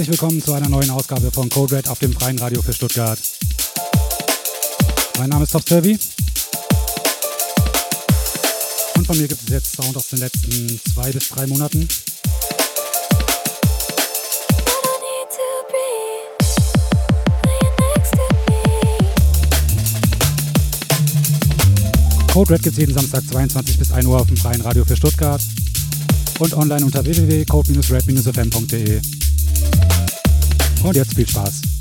herzlich willkommen zu einer neuen Ausgabe von Code Red auf dem freien Radio für Stuttgart. Mein Name ist Top Servi. Und von mir gibt es jetzt Sound aus den letzten zwei bis drei Monaten. Code Red gibt es jeden Samstag 22 bis 1 Uhr auf dem freien Radio für Stuttgart und online unter www.code-red-fm.de. Und jetzt viel Spaß.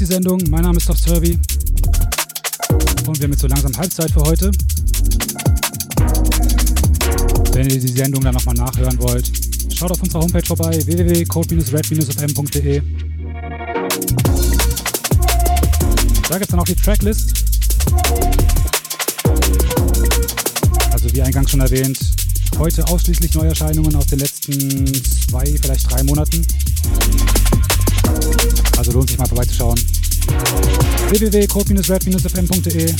Die Sendung, mein Name ist Soft Survey. Und wir haben jetzt so langsam Halbzeit für heute. Sendung dann nochmal nachhören wollt, schaut auf unserer Homepage vorbei www.code-red-fm.de. Da gibt es dann auch die Tracklist. Also wie eingangs schon erwähnt, heute ausschließlich Neuerscheinungen aus den letzten zwei, vielleicht drei Monaten. Also lohnt sich mal vorbeizuschauen. www.code-red-fm.de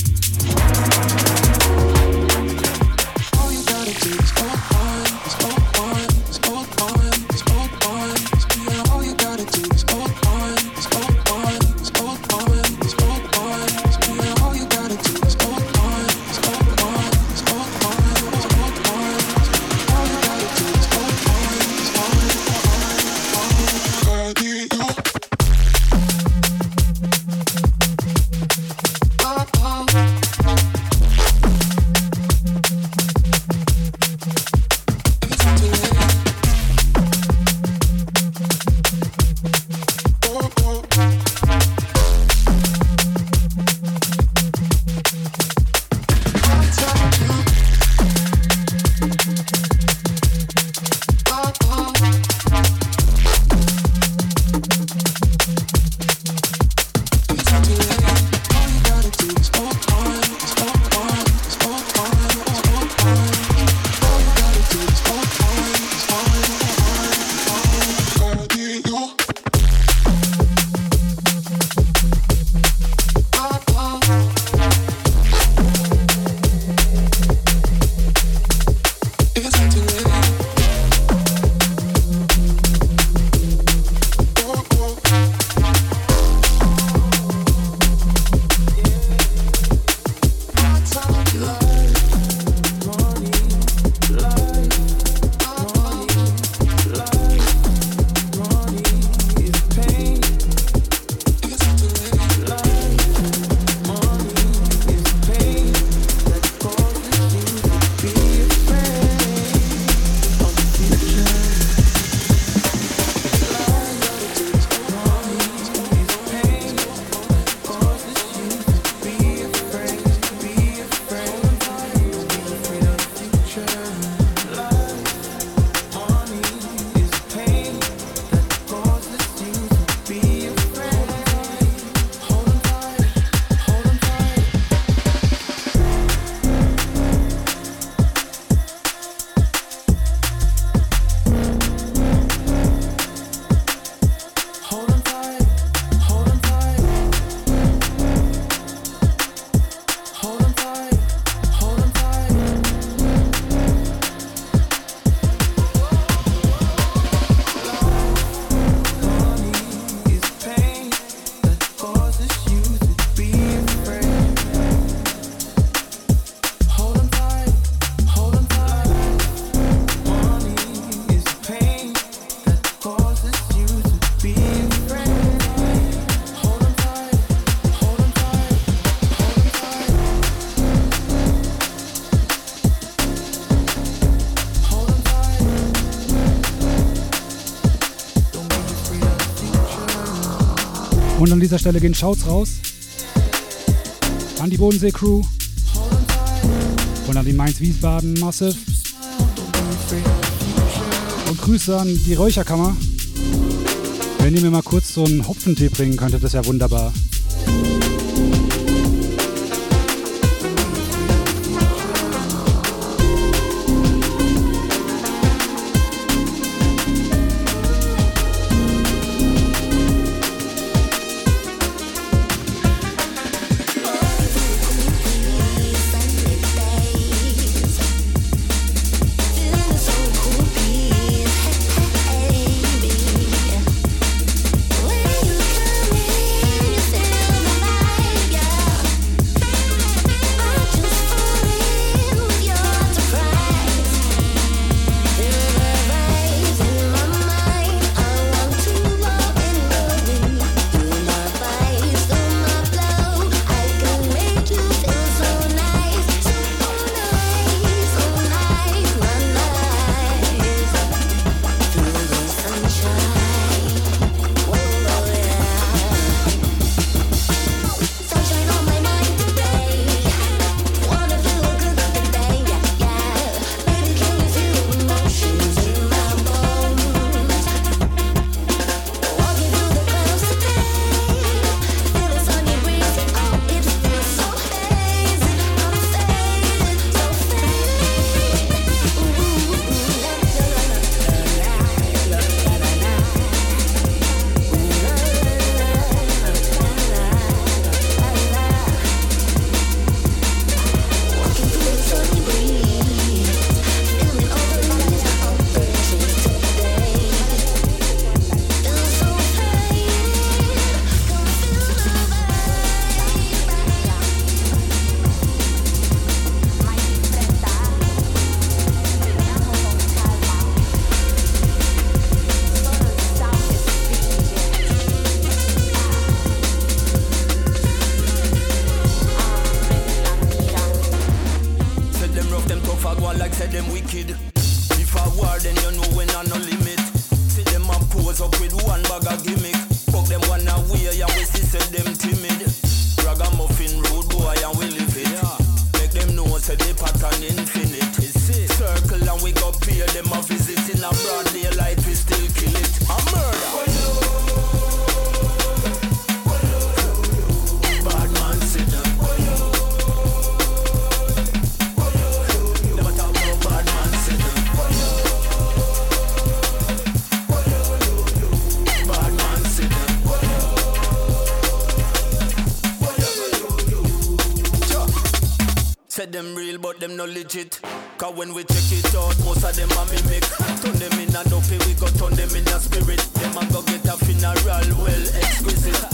dieser Stelle gehen Shouts raus an die Bodensee-Crew und an die Mainz-Wiesbaden Massive und Grüße an die Räucherkammer. Wenn ihr mir mal kurz so einen Hopfentee bringen könntet, das wäre wunderbar. no legit. Cause when we check it out most of them a mimic. Turn them in and up we go turn them in a spirit. Them a go get a funeral well exquisite.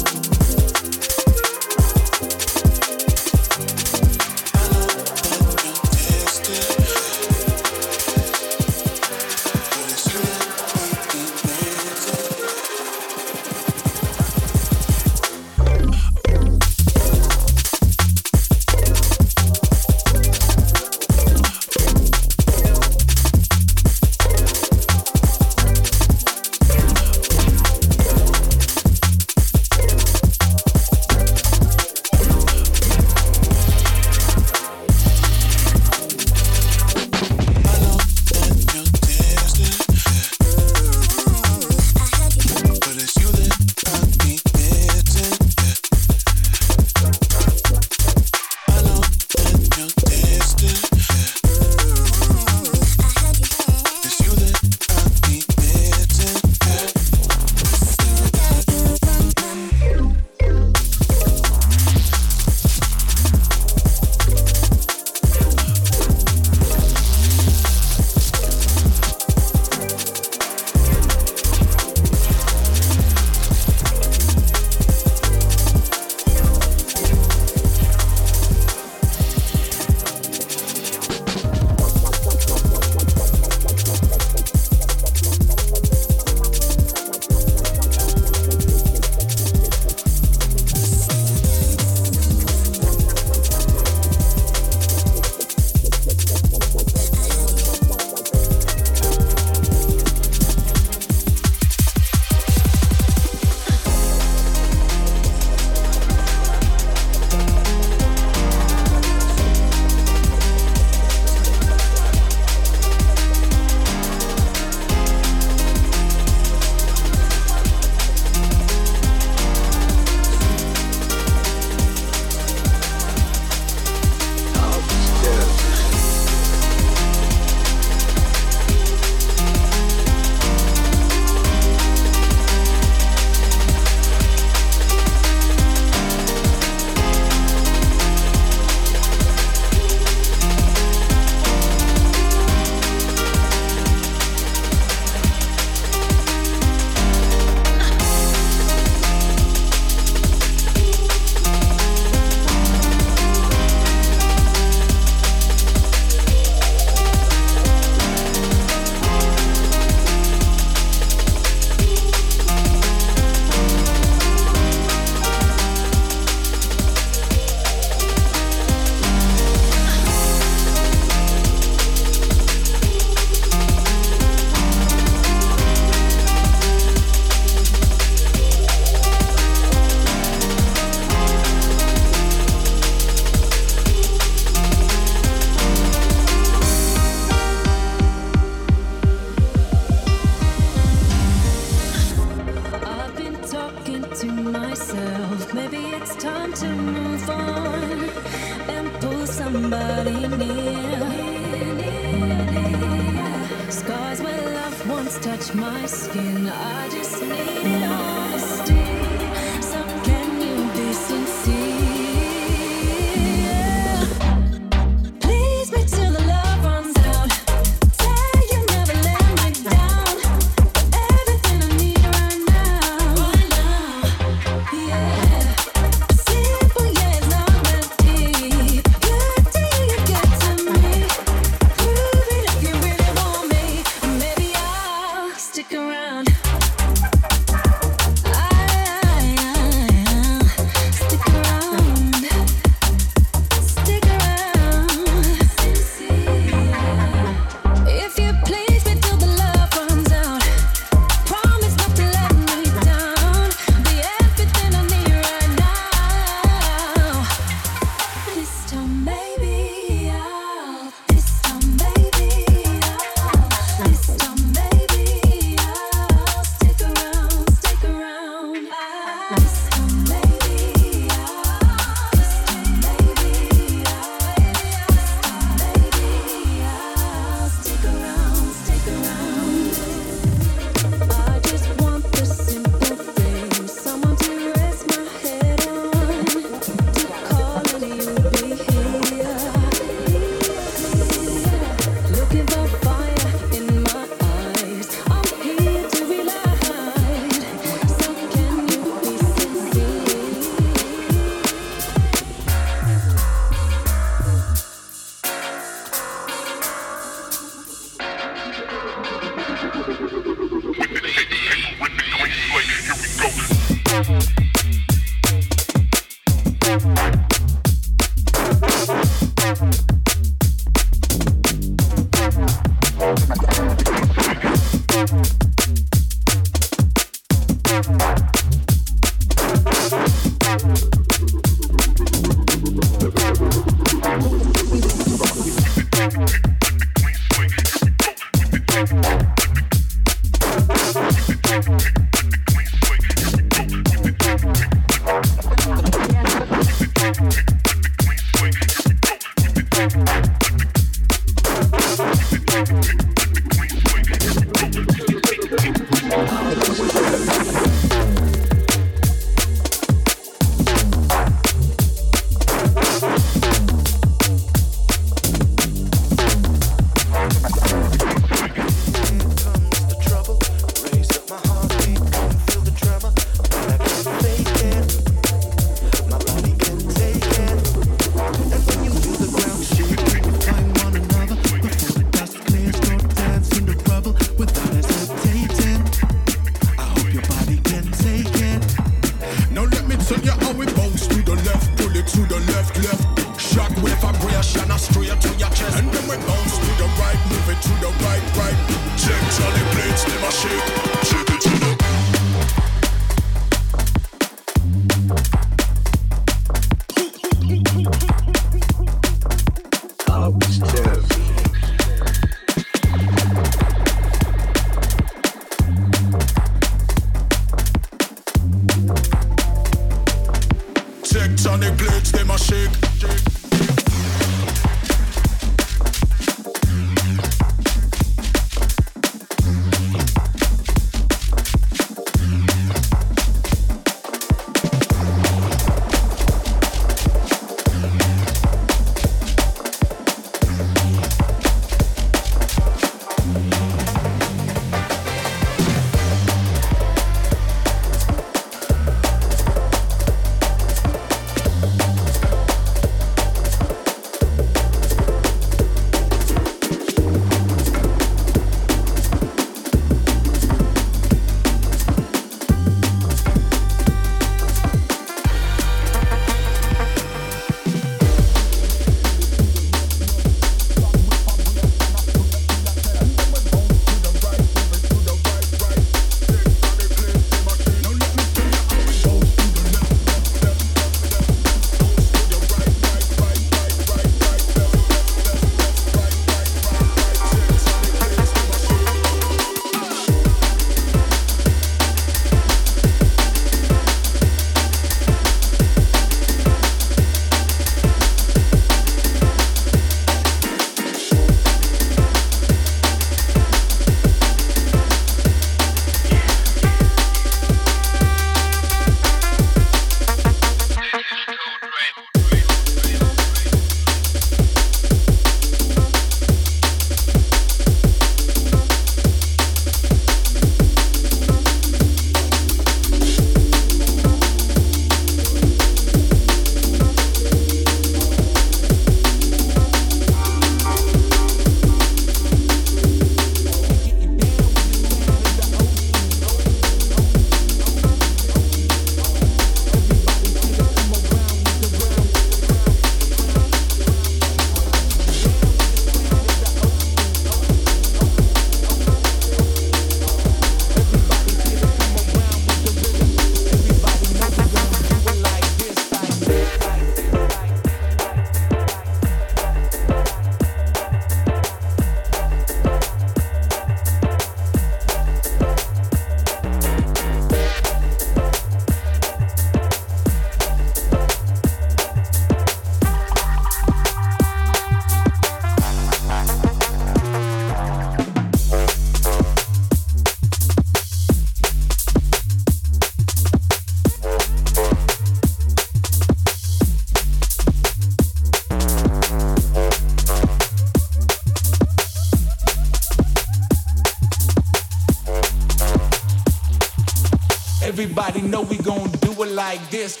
like this.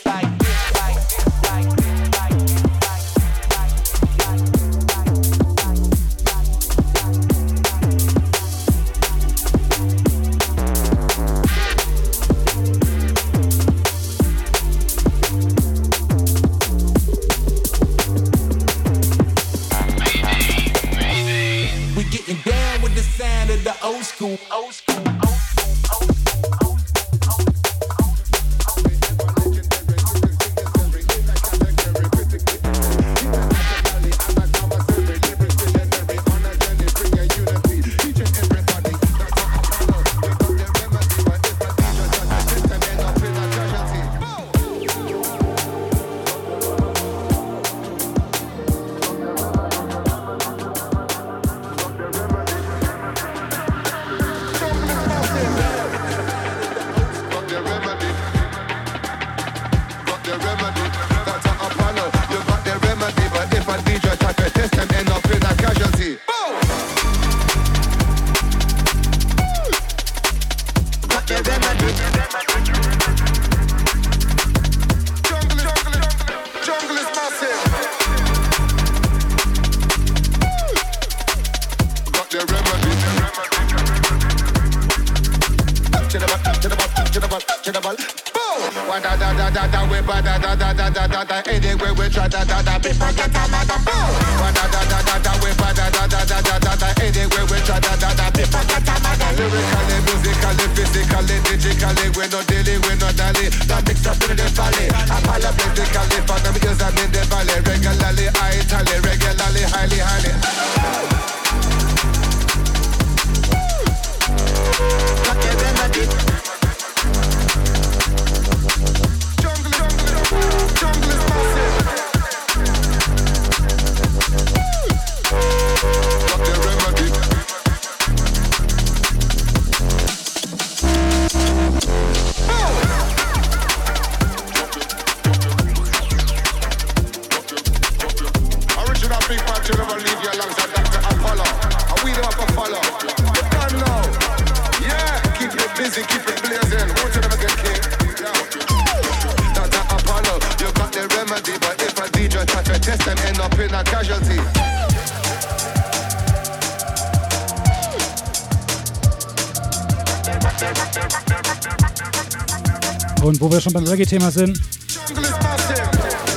Thema sind.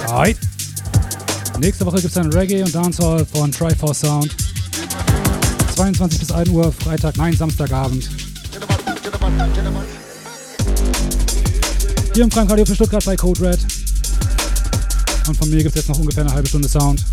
Right. Nächste Woche gibt es ein Reggae und Dancehall von Trifor Sound. 22 bis 1 Uhr, Freitag, nein, Samstagabend. Hier im Frank Radio für Stuttgart bei Code Red. Und von mir gibt es jetzt noch ungefähr eine halbe Stunde Sound.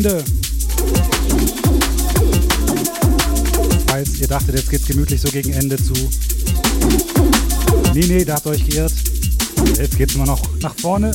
Freunde! Falls ihr dachtet, jetzt geht's gemütlich so gegen Ende zu. Nee, nee, da habt ihr euch geirrt. Jetzt geht's immer noch nach vorne.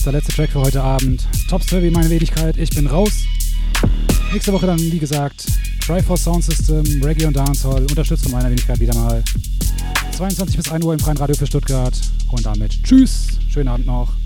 Jetzt der letzte Track für heute Abend. Top Survey, meine Wenigkeit. Ich bin raus. Nächste Woche dann, wie gesagt, Triforce Sound System, Reggae und Dancehall, unterstützt von meiner Wenigkeit wieder mal. 22 bis 1 Uhr im Freien Radio für Stuttgart. Und damit tschüss, schönen Abend noch.